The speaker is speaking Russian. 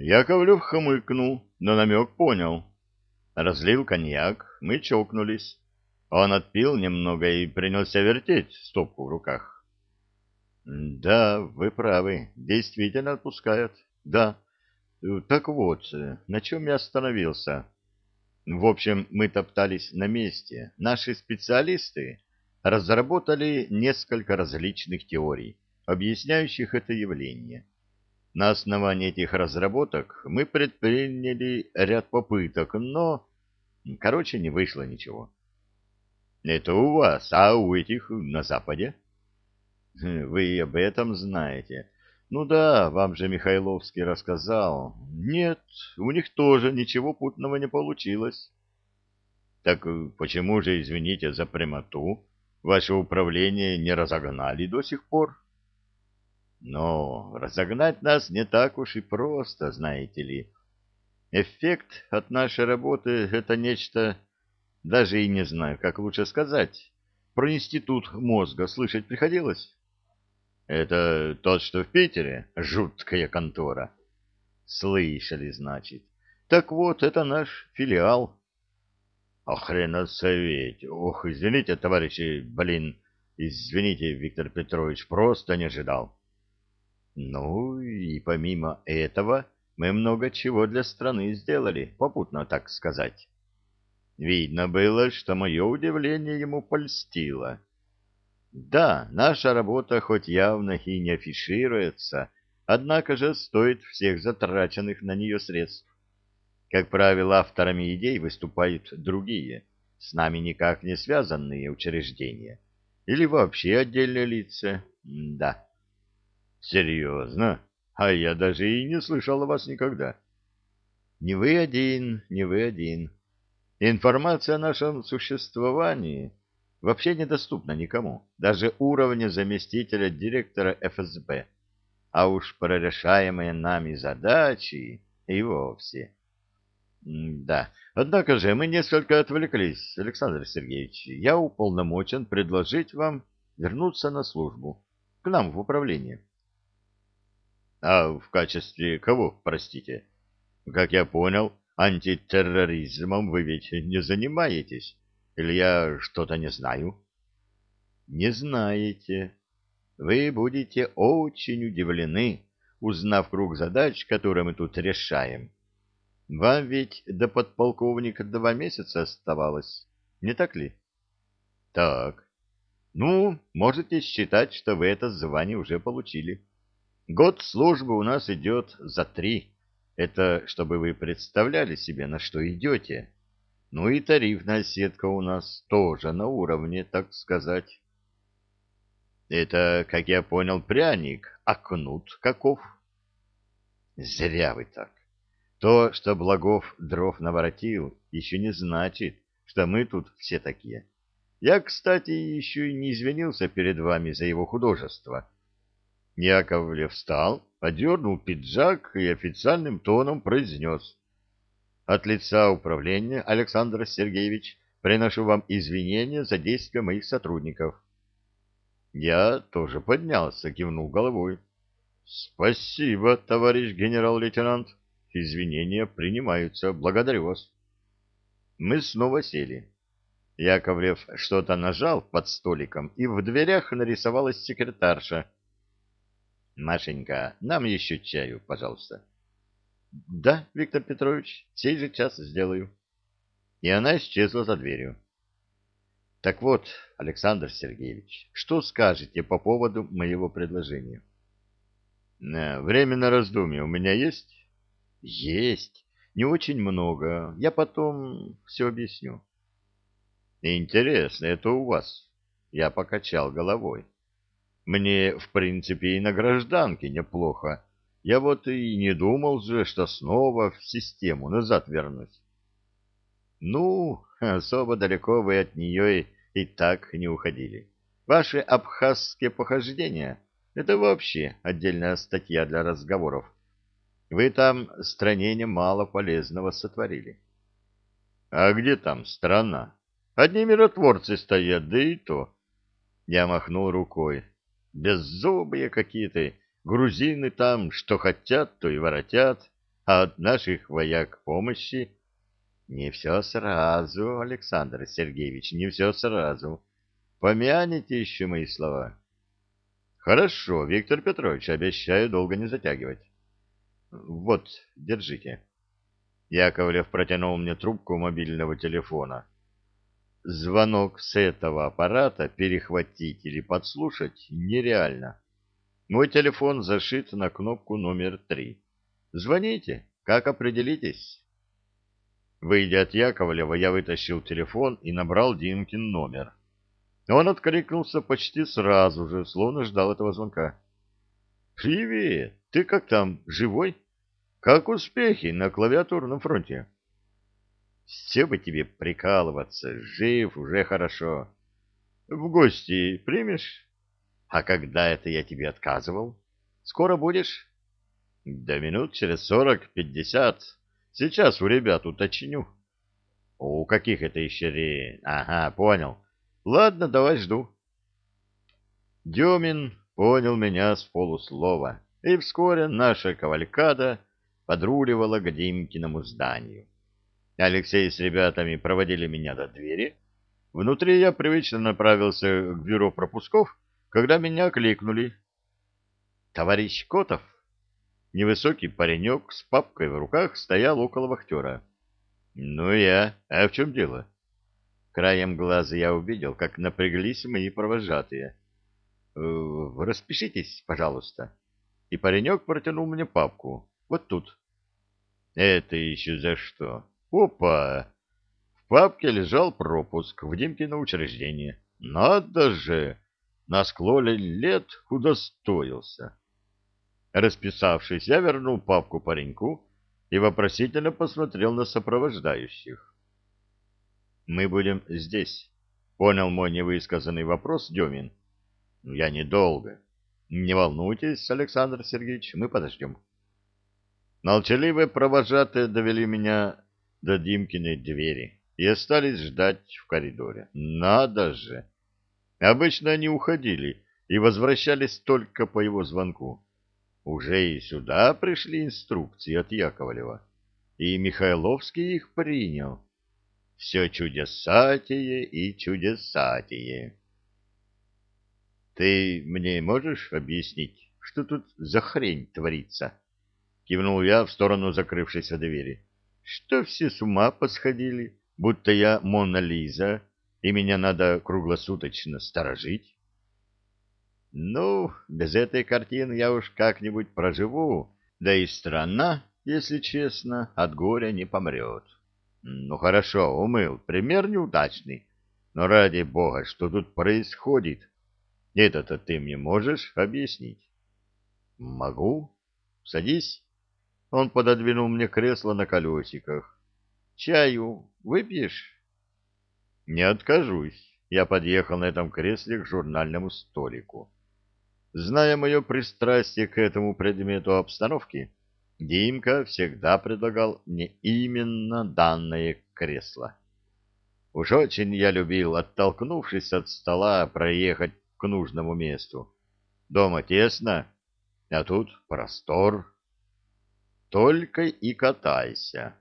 Яковлев хмыкнул, но намек понял. Разлил коньяк, мы чокнулись. Он отпил немного и принялся вертеть стопку в руках. Да, вы правы, действительно отпускают. Да. Так вот, на чем я остановился? В общем, мы топтались на месте. Наши специалисты разработали несколько различных теорий, объясняющих это явление. На основании этих разработок мы предприняли ряд попыток, но, короче, не вышло ничего. Это у вас, а у этих на Западе? Вы об этом знаете. Ну да, вам же Михайловский рассказал. Нет, у них тоже ничего путного не получилось. Так почему же, извините за прямоту, ваше управление не разогнали до сих пор? Но разогнать нас не так уж и просто, знаете ли. Эффект от нашей работы — это нечто... Даже и не знаю, как лучше сказать. Про институт мозга слышать приходилось? Это тот, что в Питере? Жуткая контора. Слышали, значит. Так вот, это наш филиал. Охренеть! Ох, извините, товарищи, блин, извините, Виктор Петрович, просто не ожидал. Ну, и помимо этого, мы много чего для страны сделали, попутно так сказать. Видно было, что мое удивление ему польстило. Да, наша работа хоть явно и не афишируется, однако же стоит всех затраченных на нее средств. Как правило, авторами идей выступают другие, с нами никак не связанные учреждения. Или вообще отдельные лица. М да. Серьезно? А я даже и не слышал о вас никогда. Не вы один, не вы один. Информация о нашем существовании вообще недоступна никому, даже уровня заместителя директора ФСБ. А уж про решаемые нами задачи и вовсе. Да, однако же мы несколько отвлеклись, Александр Сергеевич. Я уполномочен предложить вам вернуться на службу, к нам в управление. А в качестве кого, простите? Как я понял, антитерроризмом вы ведь не занимаетесь. Или я что-то не знаю? Не знаете. Вы будете очень удивлены, узнав круг задач, которые мы тут решаем. Вам ведь до подполковника два месяца оставалось, не так ли? Так. Ну, можете считать, что вы это звание уже получили. Год службы у нас идет за три. Это чтобы вы представляли себе, на что идете. Ну и тарифная сетка у нас тоже на уровне, так сказать. Это, как я понял, пряник, а кнут каков? Зря вы так. То, что Благов дров наворотил, еще не значит, что мы тут все такие. Я, кстати, еще и не извинился перед вами за его художество. Яковлев встал, одернул пиджак и официальным тоном произнес. От лица управления, Александр Сергеевич, приношу вам извинения за действия моих сотрудников. Я тоже поднялся, кивнул головой. Спасибо, товарищ генерал-лейтенант. Извинения принимаются. Благодарю вас. Мы снова сели. Яковлев что-то нажал под столиком, и в дверях нарисовалась секретарша. «Машенька, нам еще чаю, пожалуйста». «Да, Виктор Петрович, сей же час сделаю». И она исчезла за дверью. «Так вот, Александр Сергеевич, что скажете по поводу моего предложения?» «Время на раздумье у меня есть?» Есть. Не очень много. Я потом все объясню. Интересно, это у вас? Я покачал головой. Мне, в принципе, и на гражданке неплохо. Я вот и не думал же, что снова в систему назад вернусь. Ну, особо далеко вы от нее и, и так не уходили. Ваши абхазские похождения — это вообще отдельная статья для разговоров вы там стране немало полезного сотворили. А где там страна? Одни миротворцы стоят, да и то. Я махнул рукой. Беззубые какие-то, грузины там, что хотят, то и воротят. а от наших вояк помощи не все сразу, Александр Сергеевич, не все сразу. Помяните еще мои слова. Хорошо, Виктор Петрович, обещаю долго не затягивать. Вот, держите. Яковлев протянул мне трубку мобильного телефона. Звонок с этого аппарата перехватить или подслушать нереально. Мой телефон зашит на кнопку номер три. Звоните, как определитесь. Выйдя от Яковлева, я вытащил телефон и набрал Димкин номер. Он откликнулся почти сразу же, словно ждал этого звонка. «Привет! Ты как там, живой? Как успехи на клавиатурном фронте?» «Все бы тебе прикалываться, жив, уже хорошо. В гости примешь?» «А когда это я тебе отказывал? Скоро будешь?» «Да минут через сорок-пятьдесят. Сейчас у ребят уточню. У каких это еще ре... Ага, понял. Ладно, давай жду. Демин понял меня с полуслова, и вскоре наша кавалькада подруливала к Димкиному зданию. Алексей с ребятами проводили меня до двери. Внутри я привычно направился к бюро пропусков, когда меня кликнули. «Товарищ Котов!» Невысокий паренек с папкой в руках стоял около вахтера. «Ну я. А в чем дело?» Краем глаза я увидел, как напряглись мои провожатые. «Э, «Распишитесь, пожалуйста». И паренек протянул мне папку. Вот тут. «Это еще за что?» «Опа!» В папке лежал пропуск в Димкино учреждение. «Надо же! На склоне лет удостоился!» Расписавшись, я вернул папку пареньку и вопросительно посмотрел на сопровождающих. «Мы будем здесь», — понял мой невысказанный вопрос Демин. «Я недолго. Не волнуйтесь, Александр Сергеевич, мы подождем». Молчаливые провожатые довели меня до Димкиной двери и остались ждать в коридоре. Надо же! Обычно они уходили и возвращались только по его звонку. Уже и сюда пришли инструкции от Яковлева, и Михайловский их принял. Все чудесатие и чудесатие. Ты мне можешь объяснить, что тут за хрень творится? Кивнул я в сторону закрывшейся двери. Что все с ума посходили, будто я Мона Лиза, и меня надо круглосуточно сторожить? Ну, без этой картины я уж как-нибудь проживу, да и страна, если честно, от горя не помрет. Ну, хорошо, умыл, пример неудачный, но ради бога, что тут происходит? Это-то ты мне можешь объяснить? Могу. Садись. Он пододвинул мне кресло на колесиках. Чаю выпьешь? Не откажусь. Я подъехал на этом кресле к журнальному столику. Зная мое пристрастие к этому предмету обстановки, Димка всегда предлагал мне именно данное кресло. Уж очень я любил, оттолкнувшись от стола, проехать к нужному месту. Дома тесно, а тут простор. Только и катайся.